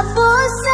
Abu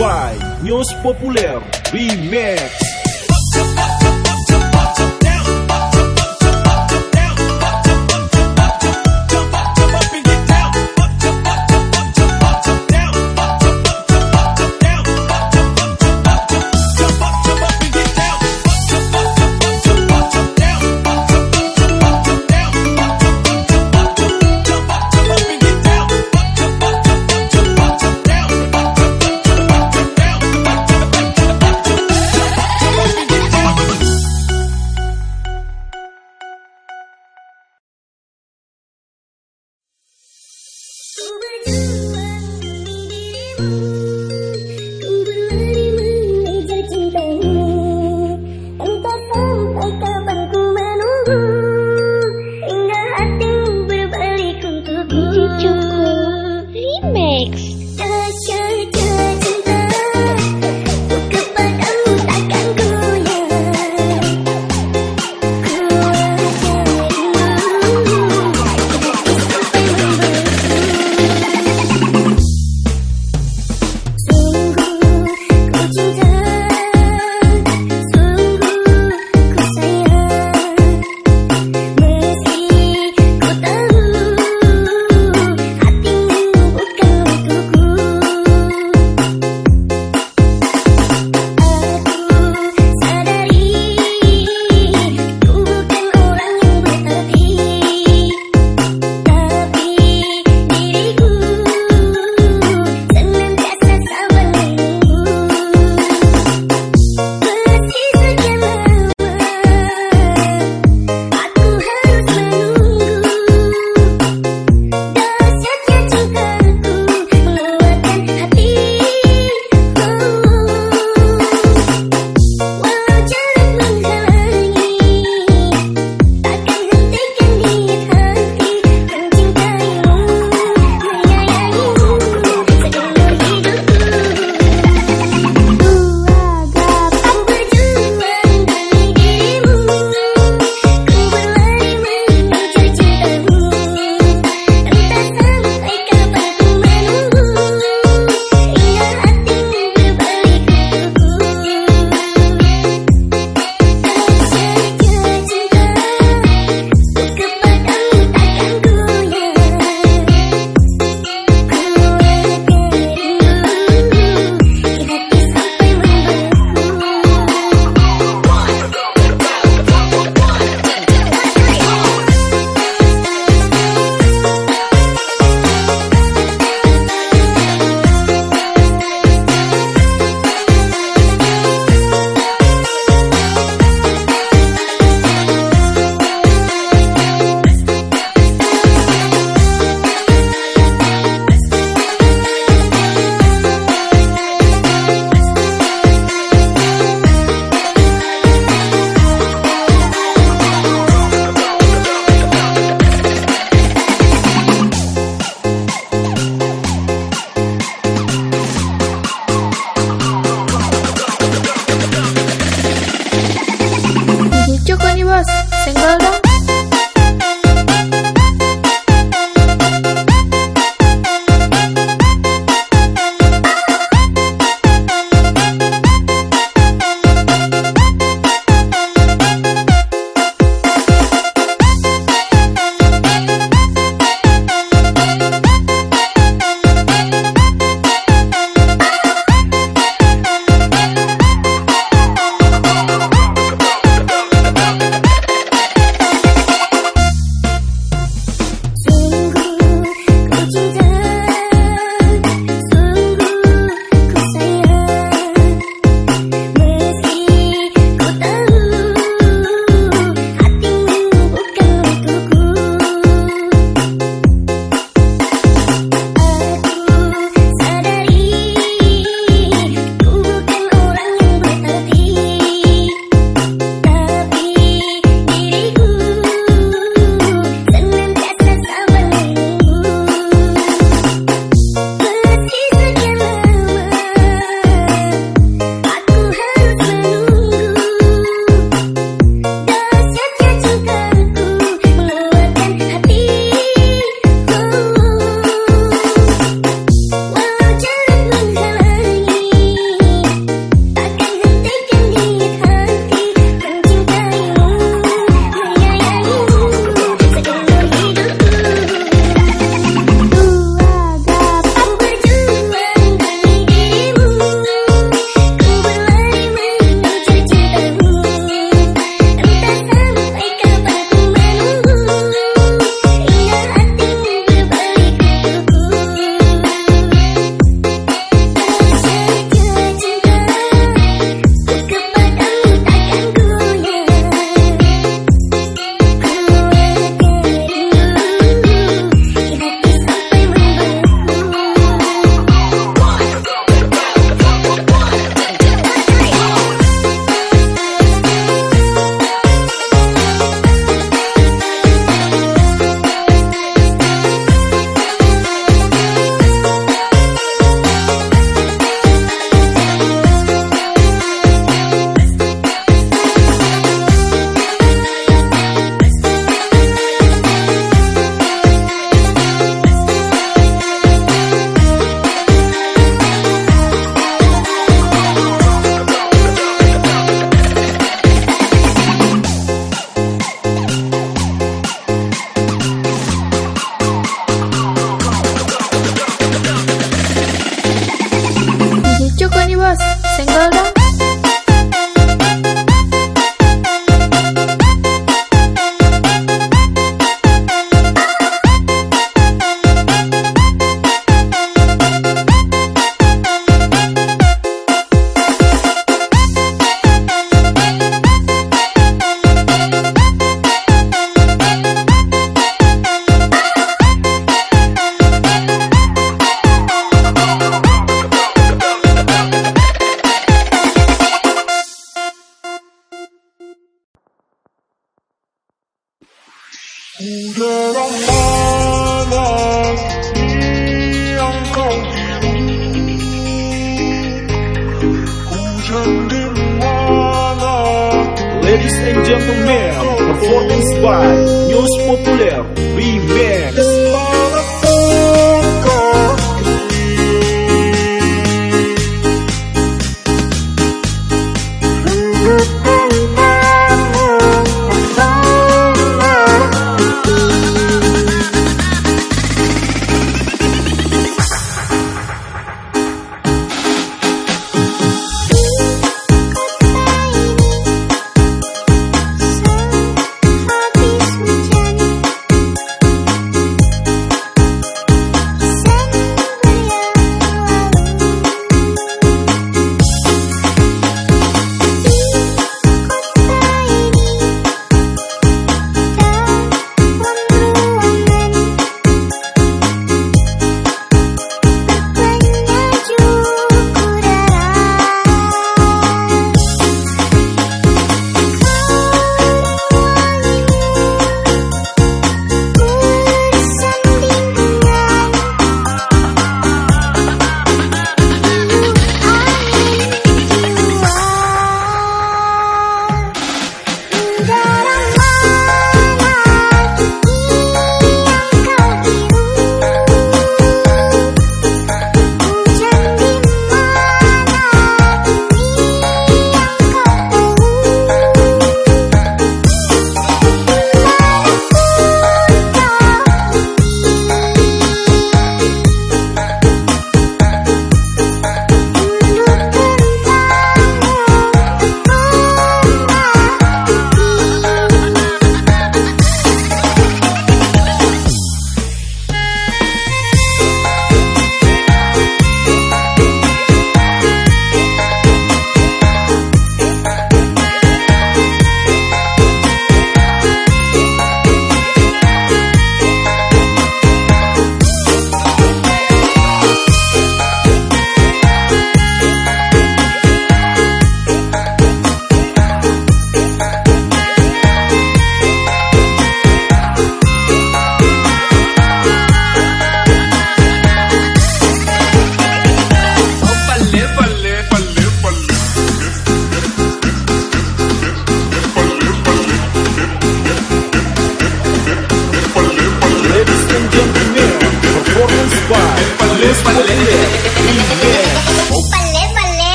by News Populer Remix.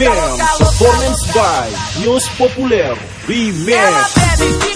Remix, Performance by News Popular Remix.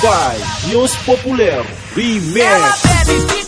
vai, News Popular, primeiro.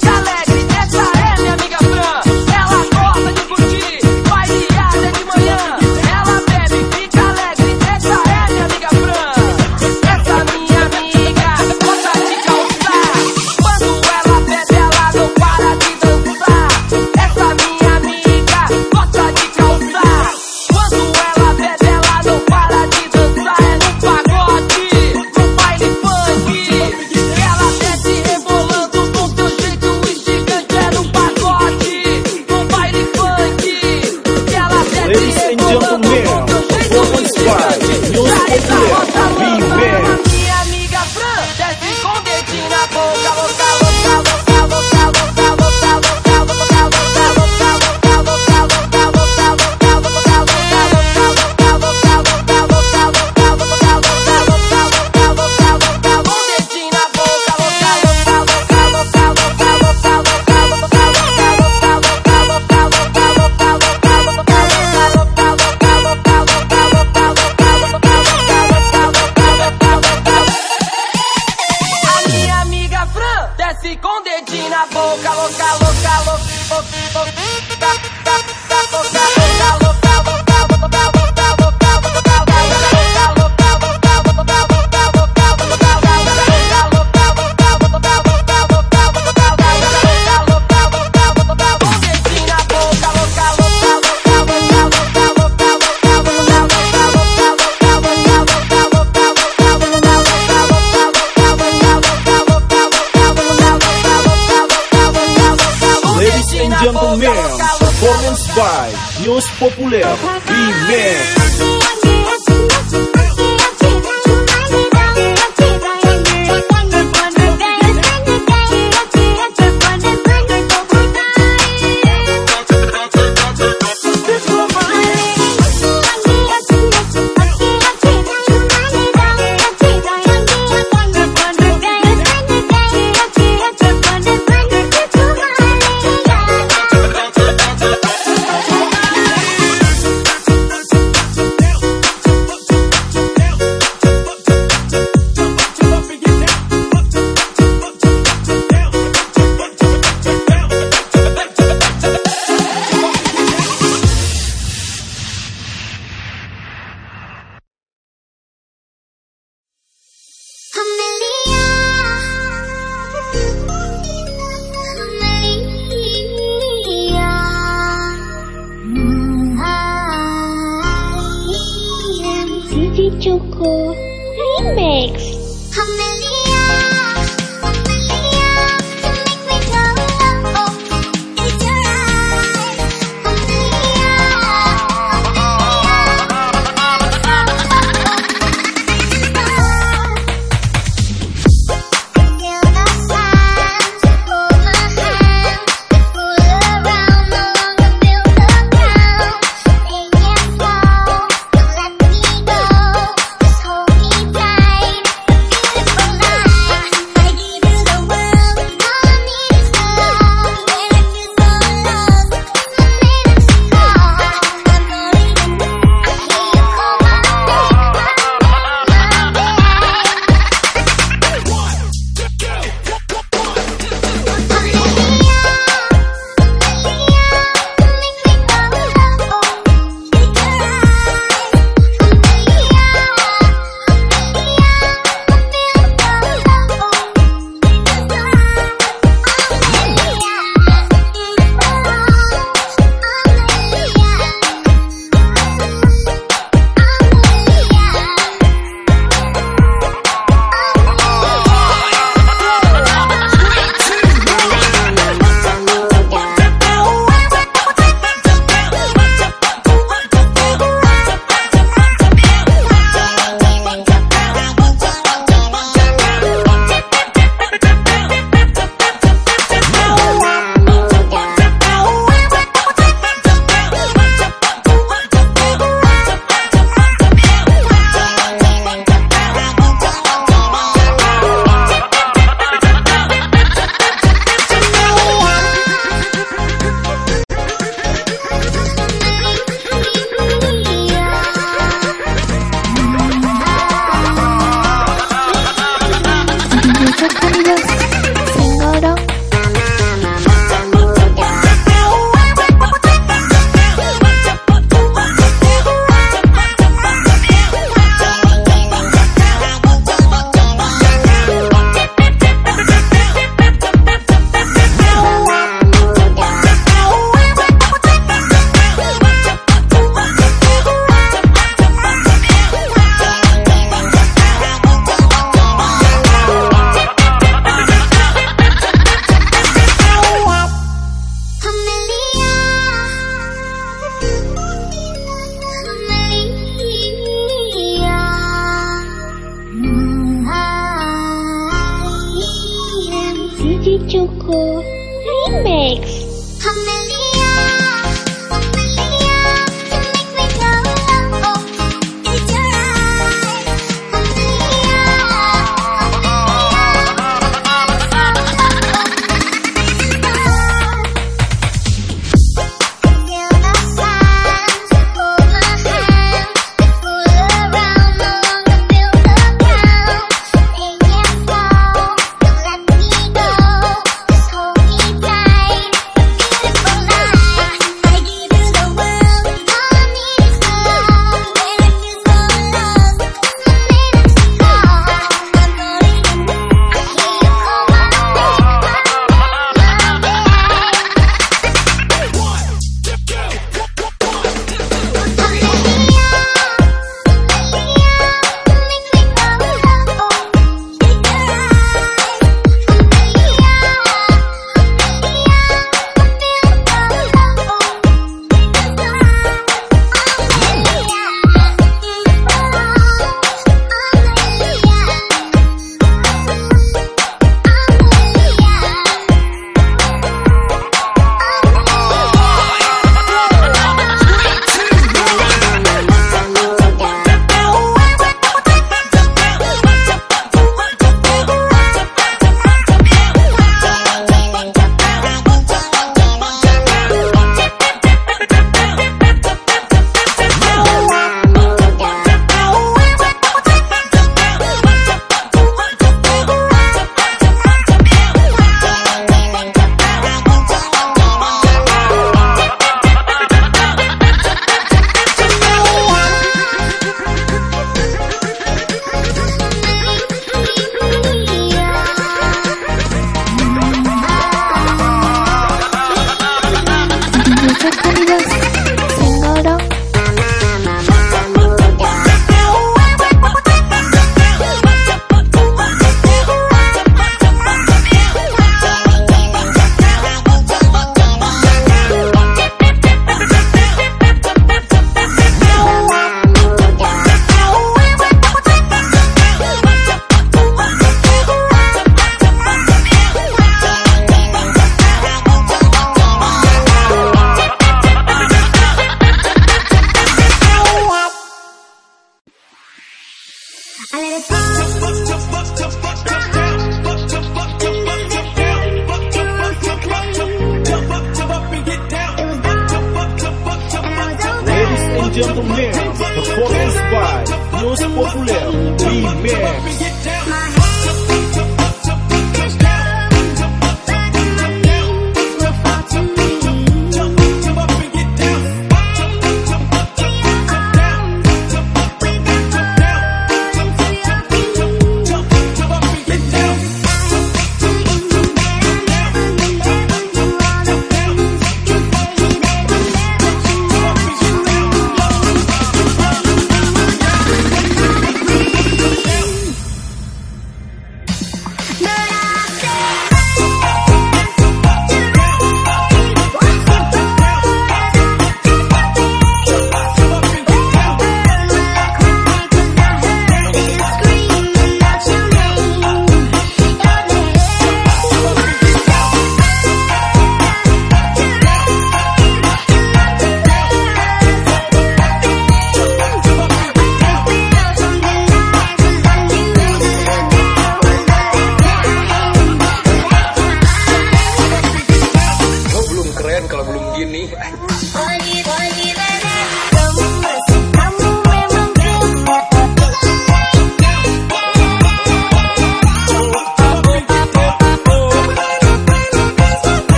Vai, Deus Popular e Mestre.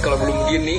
kalau belum gini.